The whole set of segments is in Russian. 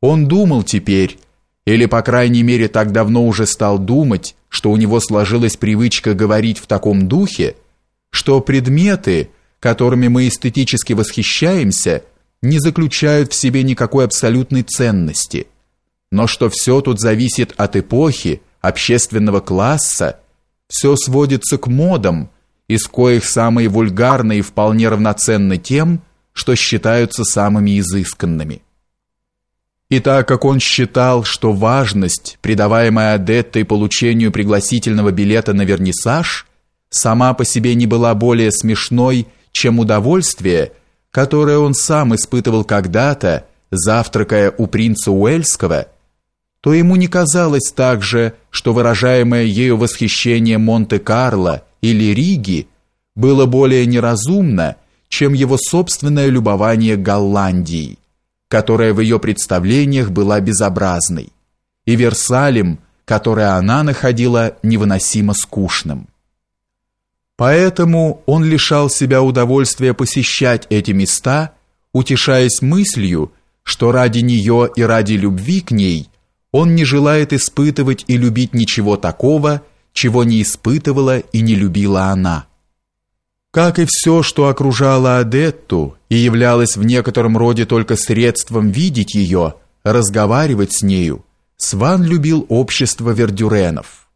Он думал теперь, или по крайней мере так давно уже стал думать, что у него сложилась привычка говорить в таком духе, что предметы, которыми мы эстетически восхищаемся, не заключают в себе никакой абсолютной ценности, но что все тут зависит от эпохи, общественного класса, все сводится к модам, из коих самые вульгарные вполне равноценны тем, что считаются самыми изысканными. И так как он считал, что важность, придаваемая Адеттой получению пригласительного билета на вернисаж, сама по себе не была более смешной, чем удовольствие, которое он сам испытывал когда-то, завтракая у принца Уэльского, то ему не казалось также, что выражаемое ею восхищение Монте-Карло или Риги было более неразумно, чем его собственное любование Голландией которая в ее представлениях была безобразной, и Версалем, которое она находила невыносимо скучным. Поэтому он лишал себя удовольствия посещать эти места, утешаясь мыслью, что ради нее и ради любви к ней он не желает испытывать и любить ничего такого, чего не испытывала и не любила она. Как и все, что окружало Адетту и являлось в некотором роде только средством видеть ее, разговаривать с нею, Сван любил общество вердюренов.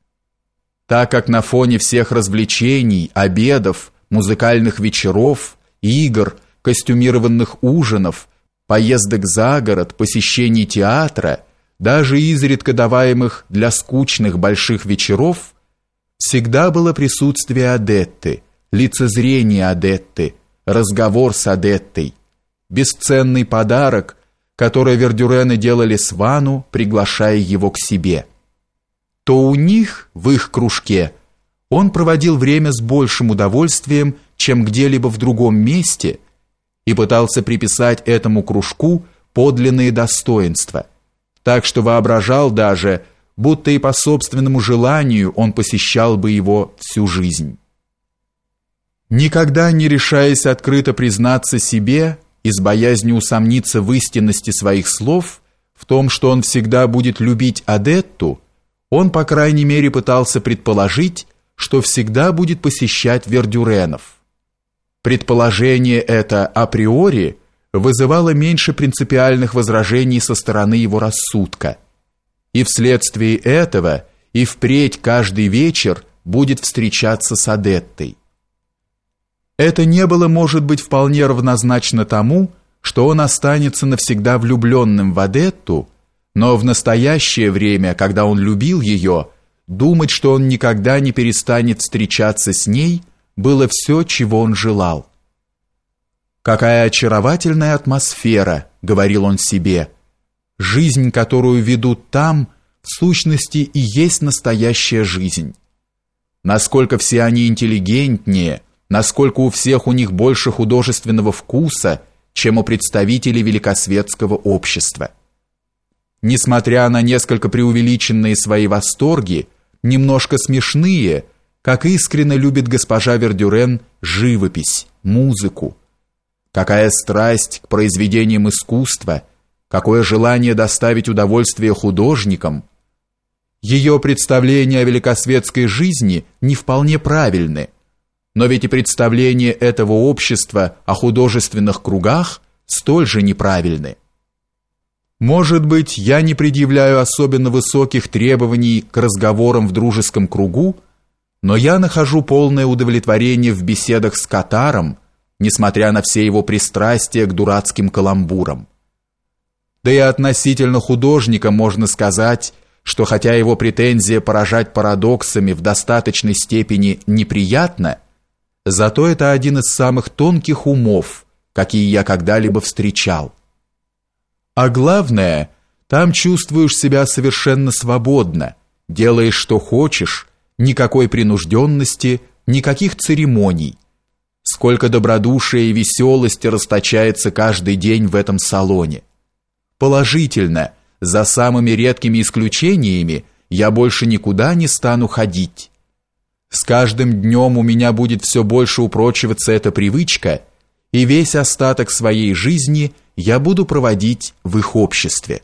Так как на фоне всех развлечений, обедов, музыкальных вечеров, игр, костюмированных ужинов, поездок за город, посещений театра, даже изредка даваемых для скучных больших вечеров, всегда было присутствие Адетты – лицезрение Адетты, разговор с Адеттой, бесценный подарок, который Вердюрены делали Свану, приглашая его к себе. То у них, в их кружке, он проводил время с большим удовольствием, чем где-либо в другом месте, и пытался приписать этому кружку подлинные достоинства, так что воображал даже, будто и по собственному желанию он посещал бы его всю жизнь. Никогда не решаясь открыто признаться себе, из боязни усомниться в истинности своих слов, в том, что он всегда будет любить Адетту, он, по крайней мере, пытался предположить, что всегда будет посещать Вердюренов. Предположение это априори вызывало меньше принципиальных возражений со стороны его рассудка. И вследствие этого и впредь каждый вечер будет встречаться с Адеттой. Это не было, может быть, вполне равнозначно тому, что он останется навсегда влюбленным в Адетту, но в настоящее время, когда он любил ее, думать, что он никогда не перестанет встречаться с ней, было все, чего он желал. «Какая очаровательная атмосфера», — говорил он себе, — «жизнь, которую ведут там, в сущности и есть настоящая жизнь. Насколько все они интеллигентнее, насколько у всех у них больше художественного вкуса, чем у представителей великосветского общества. Несмотря на несколько преувеличенные свои восторги, немножко смешные, как искренне любит госпожа Вердюрен живопись, музыку. Какая страсть к произведениям искусства, какое желание доставить удовольствие художникам. Ее представления о великосветской жизни не вполне правильны, но ведь и представления этого общества о художественных кругах столь же неправильны. Может быть, я не предъявляю особенно высоких требований к разговорам в дружеском кругу, но я нахожу полное удовлетворение в беседах с Катаром, несмотря на все его пристрастия к дурацким каламбурам. Да и относительно художника можно сказать, что хотя его претензия поражать парадоксами в достаточной степени неприятна, Зато это один из самых тонких умов, какие я когда-либо встречал. А главное, там чувствуешь себя совершенно свободно, делаешь что хочешь, никакой принужденности, никаких церемоний. Сколько добродушия и веселости расточается каждый день в этом салоне. Положительно, за самыми редкими исключениями я больше никуда не стану ходить. С каждым днем у меня будет все больше упрочиваться эта привычка, и весь остаток своей жизни я буду проводить в их обществе.